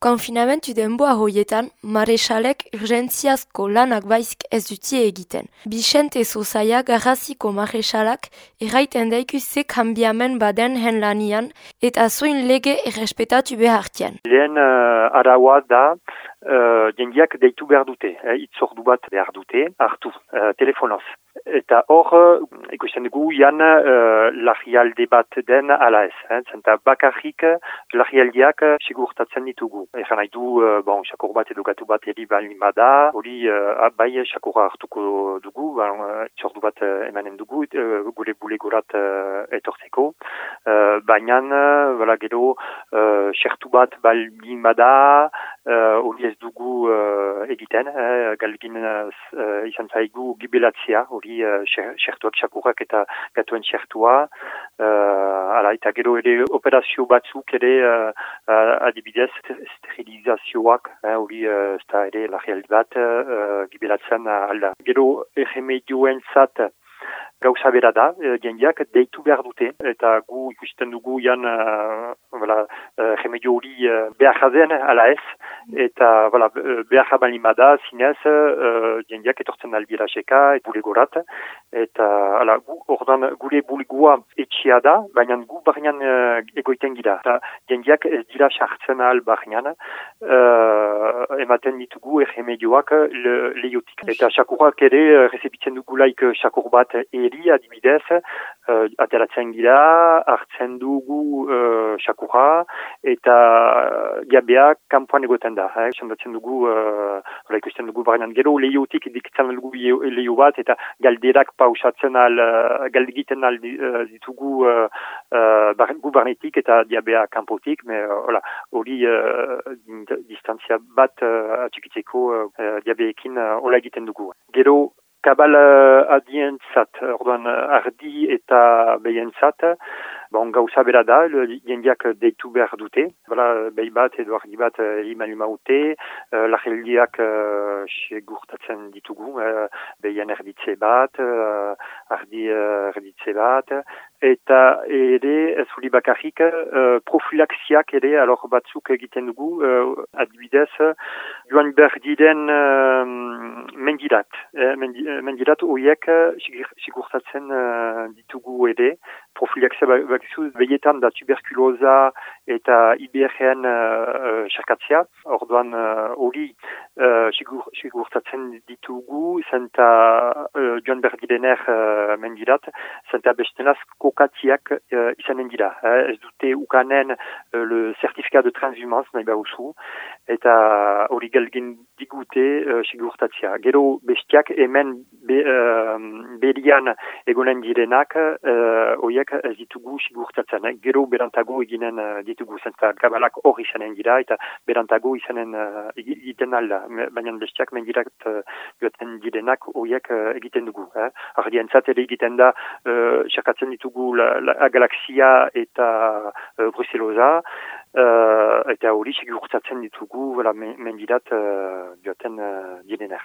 Konfinamentu denboa hoietan, maresalek urgentziazko lanak baizk ez dutie egiten. Bixente Zozaia garraziko maresalak erraiten daiku ze kambiamen baden hen lanian eta zoin lege errespetatu behartian. Lehen uh, araua da uh, jendiak deitu behar dute, eh, itzordu bat behar dute, hartu, uh, telefonoz. Eta hor, uh, ikusten dugu, jan uh, lagialde bat den ala ez. Eh? Zenta bakarrik lagialdiak sigurtatzen ditugu. Egan nahi du, uh, bon, xakur bat edukatu bat eri bada, hori uh, bai xakurra hartuko dugu, bon, uh, itzordu bat uh, emanen dugu, uh, gure bulegorat uh, etortzeko. Uh, Baina, uh, gero, uh, xertu bat balin bada, hori uh, ez dugu uh, egiten, eh, galgin uh, izan zaigu gibelatzea, hori uh, xertuak eta gatuen xertua, uh, ala, eta gero ere operazio batzuk ere uh, uh, adibidez sterilizazioak, hori uh, ez da ere lagialdi bat uh, gibelatzen alda. Gero erremedioen zat, gauza bera da, e, jendeak deitu behar dute, eta gu ikusten dugu jan uh, voilà, uh, hori uh, behar jazen ala ez, eta voilà, behar jaban limada zinez uh, jendeak etortzen albira seka, et bulegorat, eta ala, gu, ordan, gure bulegoa etxia da, baina gu barnean uh, egoiten gira, eta jendeak ez dira sartzen al barnean, uh, ematen ditugu erremedioak le, leiotik. Eta sakurak ere, uh, rezebitzen dugulaik sakur bat e eri adibidez, uh, ateratzen gira, hartzen dugu uh, eta uh, kanpoan egoten da. Eh? Sendatzen dugu, uh, ikusten dugu barenan gero, lehiotik dikitzen dugu lehio bat, eta galderak pausatzen al, uh, galdegiten al ditugu uh, uh, bar, gu barnetik eta diabea kanpotik, me hori uh, distantzia bat uh, atxikitzeko uh, diabeekin uh, hola egiten dugu. Gero, kabal uh, adientzat, orduan uh, ardi eta behientzat, bon, gauza bera da, jendiak deitu behar dute, Bala, behi bat edo ardi bat iman uh, ute, uh, lajeldiak uh, segurtatzen ditugu, uh, behien erditze bat, uh, ardi uh, erditze bat, eta ere, ez huli bakarrik, uh, profilaxiak ere, alor batzuk egiten dugu, uh, adibidez, joan behar diren uh, mendirat, eh, mendirat horiek sigurtatzen uh, ditugu ere, profilaxia bakizu, behietan da tuberkuloza eta IBRN uh, xarkatzea, orduan hori uh, sigur, sigurtatzen ditugu, zenta uh, joan behar direner uh, mendirat, zenta bestenaz kokatiak uh, izanen dira. Eh, ez dute ukanen uh, le certifikat de transhumance nahi behuzu, eta hori galgin digute uh, sigurtatzea. Gero bestiak hemen be, uh, berian egonen direnak, uh, oiek ez ditugu sigurtatzen. Eh? Gero berantago eginen uh, ditugu zenta gabalak hor izanen dira, eta berantago izanen uh, egiten alda baina bestiak mendirak uh, joaten direnak horiek uh, egiten dugu. Eh? Ardientzat ere egiten da, uh, ditugu la, la, galaxia eta uh, bruseloza, uh, eta hori segurtatzen ditugu voilà, mendirat uh, joaten uh, direnak.